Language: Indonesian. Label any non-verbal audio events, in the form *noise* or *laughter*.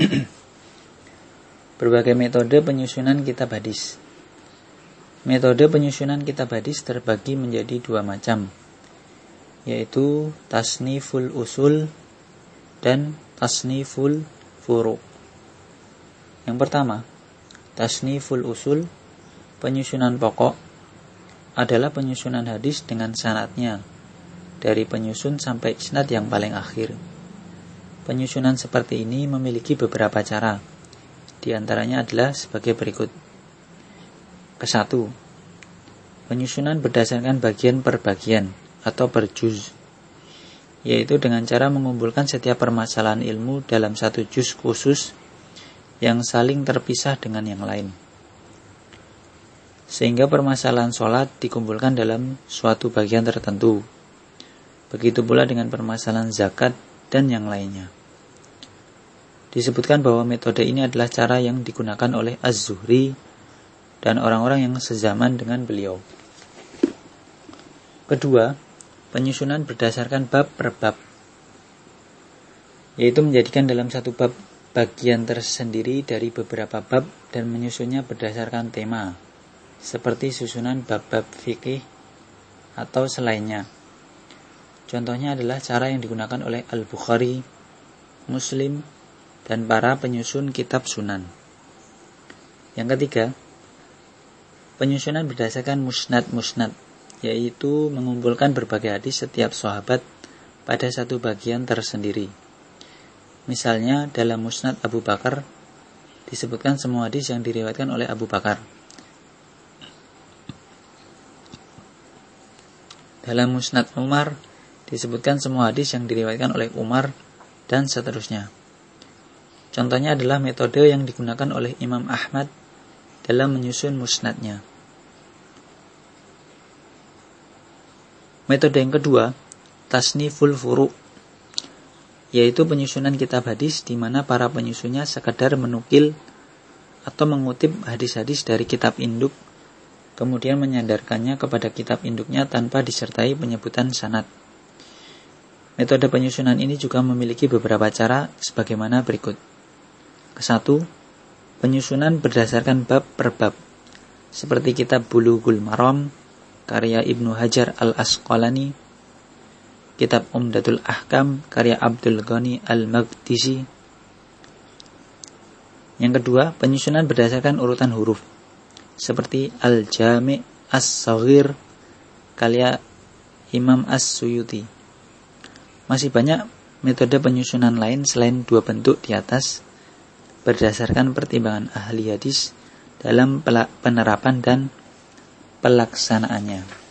*clears throat* Berbagai metode penyusunan kitab hadis. Metode penyusunan kitab hadis terbagi menjadi dua macam, yaitu tasniful usul dan tasniful furu. Yang pertama, tasniful usul, penyusunan pokok, adalah penyusunan hadis dengan sanatnya, dari penyusun sampai isnad yang paling akhir. Penyusunan seperti ini memiliki beberapa cara, di antaranya adalah sebagai berikut. Kesatu, penyusunan berdasarkan bagian per bagian atau berjuz, yaitu dengan cara mengumpulkan setiap permasalahan ilmu dalam satu juz khusus yang saling terpisah dengan yang lain. Sehingga permasalahan sholat dikumpulkan dalam suatu bagian tertentu. Begitu pula dengan permasalahan zakat dan yang lainnya. Disebutkan bahwa metode ini adalah cara yang digunakan oleh Az-Zuhri dan orang-orang yang sezaman dengan beliau. Kedua, penyusunan berdasarkan bab per bab, yaitu menjadikan dalam satu bab bagian tersendiri dari beberapa bab dan menyusunnya berdasarkan tema, seperti susunan bab-bab fikih atau selainnya. Contohnya adalah cara yang digunakan oleh Al-Bukhari, Muslim, dan para penyusun kitab sunan. Yang ketiga, Penyusunan berdasarkan musnad-musnad, yaitu mengumpulkan berbagai hadis setiap sahabat pada satu bagian tersendiri. Misalnya dalam musnad Abu Bakar disebutkan semua hadis yang diriwayatkan oleh Abu Bakar. Dalam musnad Umar disebutkan semua hadis yang diriwayatkan oleh Umar dan seterusnya. Contohnya adalah metode yang digunakan oleh Imam Ahmad dalam menyusun musnadnya. Metode yang kedua, tasniful furu, yaitu penyusunan kitab hadis di mana para penyusunnya sekadar menukil atau mengutip hadis-hadis dari kitab induk, kemudian menyandarkannya kepada kitab induknya tanpa disertai penyebutan sanad. Metode penyusunan ini juga memiliki beberapa cara sebagaimana berikut. Kesatu, penyusunan berdasarkan bab per bab, seperti kitab Bulughul Maram, karya Ibnu Hajar Al-Asqalani, kitab Umdatul Ahkam karya Abdul Ghani Al-Maghdisi. Yang kedua, penyusunan berdasarkan urutan huruf seperti Al-Jami' As-Saghir karya Imam As-Suyuti. Masih banyak metode penyusunan lain selain dua bentuk di atas berdasarkan pertimbangan ahli hadis dalam penerapan dan pelaksanaannya.